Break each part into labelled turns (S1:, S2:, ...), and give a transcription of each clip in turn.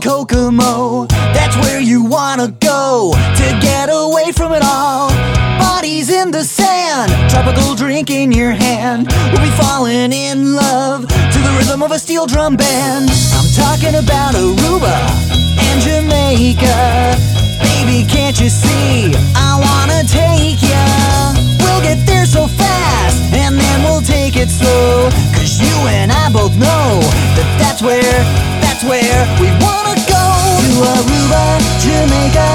S1: Kokomo. That's where you wanna go to get away from it all. Bodies in the sand, tropical drink in your hand. We'll be falling in love to the rhythm of a steel drum band. I'm talking about Aruba and Jamaica. Baby, can't you see? I we wanna go. To Aruba, Jamaica.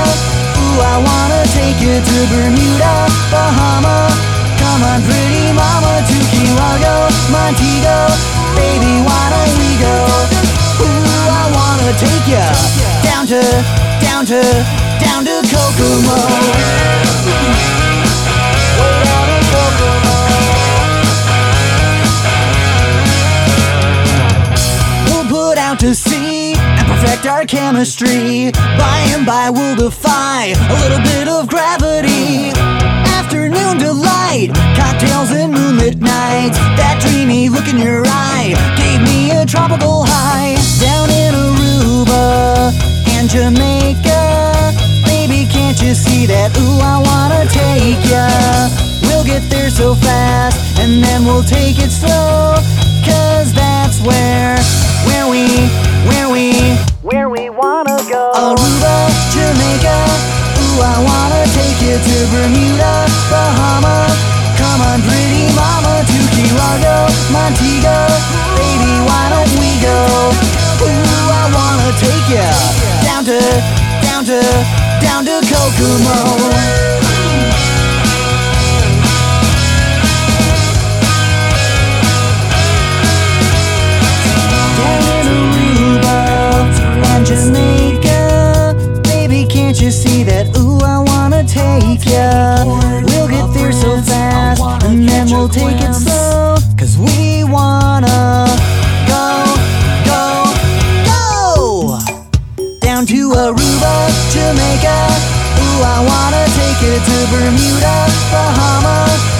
S1: Ooh, I wanna take you to Bermuda, Bahama. Come on, pretty mama, to Key Largo, Montego. Baby, why don't we go? Ooh, I wanna take ya down to, down to, down to Kokomo. Chemistry. By and by, we'll defy a little bit of gravity. Afternoon delight, cocktails and moonlit nights. That dreamy look in your eye gave me a tropical high. Down in Aruba and Jamaica. Baby, can't you see that? Ooh, I wanna take ya. We'll get there so fast, and then we'll take it slow. I wanna take you to Bermuda, Bahama. Come on, pretty mama, to Key Largo, Montego. Baby, why don't we go? Ooh, I wanna take ya down to, down to, down to Kokomo. You? Ooh, I wanna take ya. We'll get there so fast, and then we'll take it slow. Cause we wanna go, go, go! Down to Aruba, Jamaica. Ooh, I wanna take it to Bermuda, Bahama.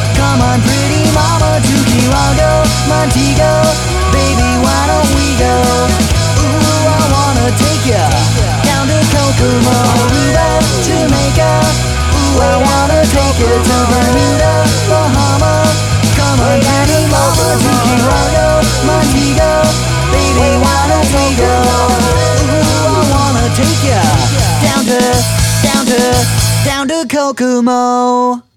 S1: Take you to Bermuda, Bahama. Come on, pretty mama, Largo, Montego. Baby, we go? Ooh, I wanna take ya down to, down to, down to Kokomo.